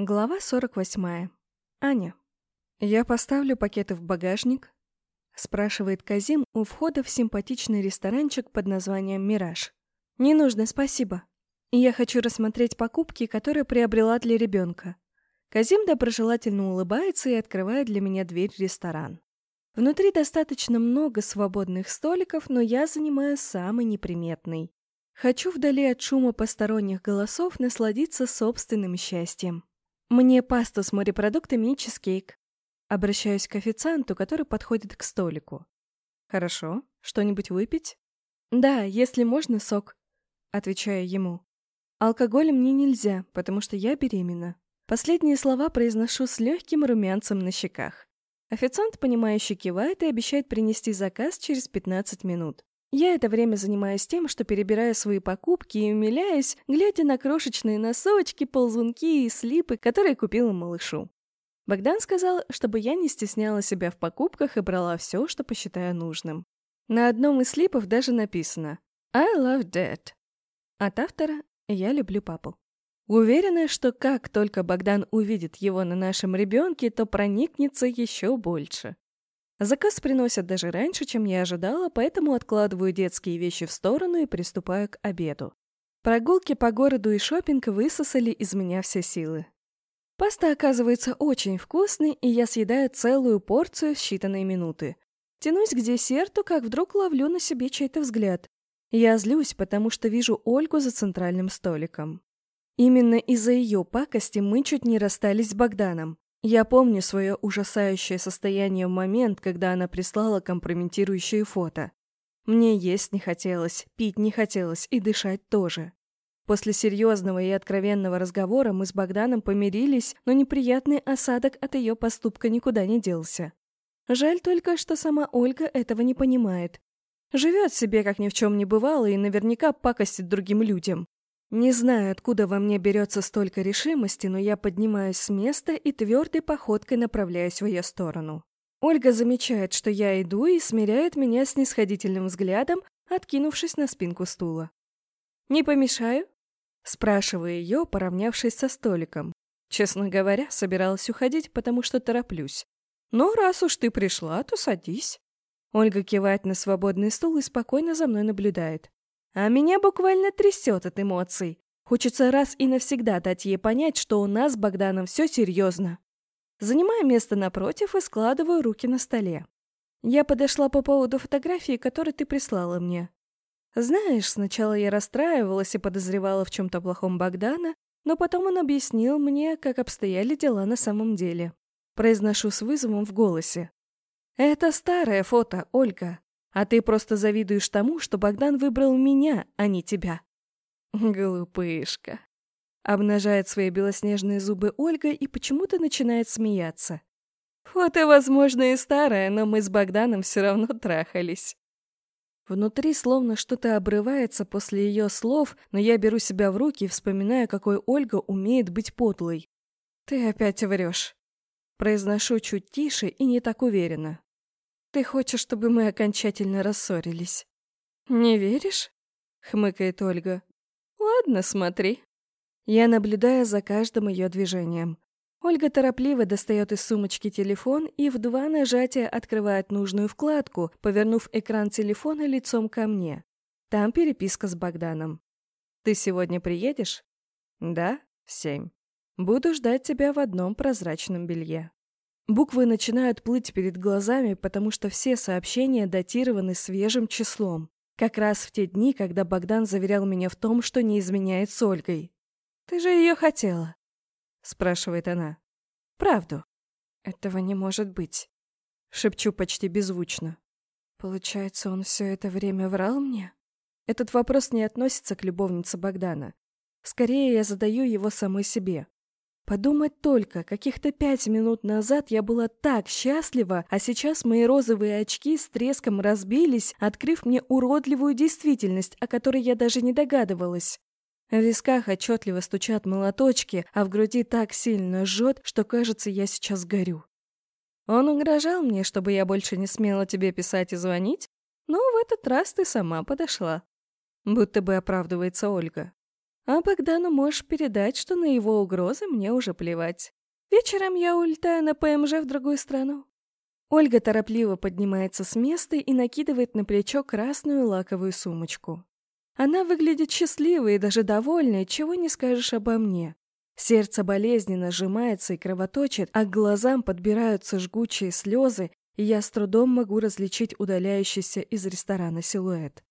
Глава 48. Аня. «Я поставлю пакеты в багажник?» — спрашивает Казим у входа в симпатичный ресторанчик под названием «Мираж». «Не нужно, спасибо. Я хочу рассмотреть покупки, которые приобрела для ребенка». Казим доброжелательно улыбается и открывает для меня дверь ресторан. Внутри достаточно много свободных столиков, но я занимаю самый неприметный. Хочу вдали от шума посторонних голосов насладиться собственным счастьем. Мне пасту с морепродуктами и чизкейк. Обращаюсь к официанту, который подходит к столику. Хорошо. Что-нибудь выпить? Да, если можно, сок. Отвечаю ему. Алкоголь мне нельзя, потому что я беременна. Последние слова произношу с легким румянцем на щеках. Официант, понимающе кивает и обещает принести заказ через 15 минут. Я это время занимаюсь тем, что перебираю свои покупки и умиляюсь, глядя на крошечные носочки, ползунки и слипы, которые купила малышу. Богдан сказал, чтобы я не стесняла себя в покупках и брала все, что посчитаю нужным. На одном из слипов даже написано «I love dad». От автора «Я люблю папу». Уверена, что как только Богдан увидит его на нашем ребенке, то проникнется еще больше. Заказ приносят даже раньше, чем я ожидала, поэтому откладываю детские вещи в сторону и приступаю к обеду. Прогулки по городу и шопинг высосали из меня все силы. Паста оказывается очень вкусной, и я съедаю целую порцию в считанные минуты. Тянусь к десерту, как вдруг ловлю на себе чей-то взгляд. Я злюсь, потому что вижу Ольгу за центральным столиком. Именно из-за ее пакости мы чуть не расстались с Богданом. Я помню свое ужасающее состояние в момент, когда она прислала компрометирующие фото. Мне есть не хотелось, пить не хотелось и дышать тоже. После серьезного и откровенного разговора мы с Богданом помирились, но неприятный осадок от ее поступка никуда не делся. Жаль только, что сама Ольга этого не понимает. Живет себе, как ни в чем не бывало, и наверняка пакостит другим людям. Не знаю, откуда во мне берется столько решимости, но я поднимаюсь с места и твердой походкой направляюсь в ее сторону. Ольга замечает, что я иду и смиряет меня с нисходительным взглядом, откинувшись на спинку стула. «Не помешаю?» Спрашиваю ее, поравнявшись со столиком. Честно говоря, собиралась уходить, потому что тороплюсь. «Но раз уж ты пришла, то садись». Ольга кивает на свободный стул и спокойно за мной наблюдает. А меня буквально трясет от эмоций. Хочется раз и навсегда дать ей понять, что у нас с Богданом все серьезно. Занимаю место напротив и складываю руки на столе. Я подошла по поводу фотографии, которую ты прислала мне. Знаешь, сначала я расстраивалась и подозревала в чем-то плохом Богдана, но потом он объяснил мне, как обстояли дела на самом деле. Произношу с вызовом в голосе. Это старое фото, Ольга. А ты просто завидуешь тому, что Богдан выбрал меня, а не тебя. Глупышка. Обнажает свои белоснежные зубы Ольга и почему-то начинает смеяться. Фото, возможно, и старое, но мы с Богданом все равно трахались. Внутри словно что-то обрывается после ее слов, но я беру себя в руки и вспоминаю, какой Ольга умеет быть подлой. «Ты опять врешь». Произношу чуть тише и не так уверенно. Ты хочешь, чтобы мы окончательно рассорились? Не веришь? Хмыкает Ольга. Ладно, смотри. Я наблюдаю за каждым ее движением. Ольга торопливо достает из сумочки телефон и в два нажатия открывает нужную вкладку, повернув экран телефона лицом ко мне. Там переписка с Богданом. «Ты сегодня приедешь?» «Да, в семь. Буду ждать тебя в одном прозрачном белье». Буквы начинают плыть перед глазами, потому что все сообщения датированы свежим числом. Как раз в те дни, когда Богдан заверял меня в том, что не изменяет с Ольгой. «Ты же ее хотела?» — спрашивает она. «Правду?» «Этого не может быть», — шепчу почти беззвучно. «Получается, он все это время врал мне?» Этот вопрос не относится к любовнице Богдана. Скорее, я задаю его самой себе. Подумать только, каких-то пять минут назад я была так счастлива, а сейчас мои розовые очки с треском разбились, открыв мне уродливую действительность, о которой я даже не догадывалась. В висках отчетливо стучат молоточки, а в груди так сильно жжет, что, кажется, я сейчас горю. Он угрожал мне, чтобы я больше не смела тебе писать и звонить, но в этот раз ты сама подошла. Будто бы оправдывается Ольга. А Богдану можешь передать, что на его угрозы мне уже плевать. Вечером я улетаю на ПМЖ в другую страну. Ольга торопливо поднимается с места и накидывает на плечо красную лаковую сумочку. Она выглядит счастливой и даже довольной, чего не скажешь обо мне. Сердце болезненно сжимается и кровоточит, а к глазам подбираются жгучие слезы, и я с трудом могу различить удаляющийся из ресторана силуэт.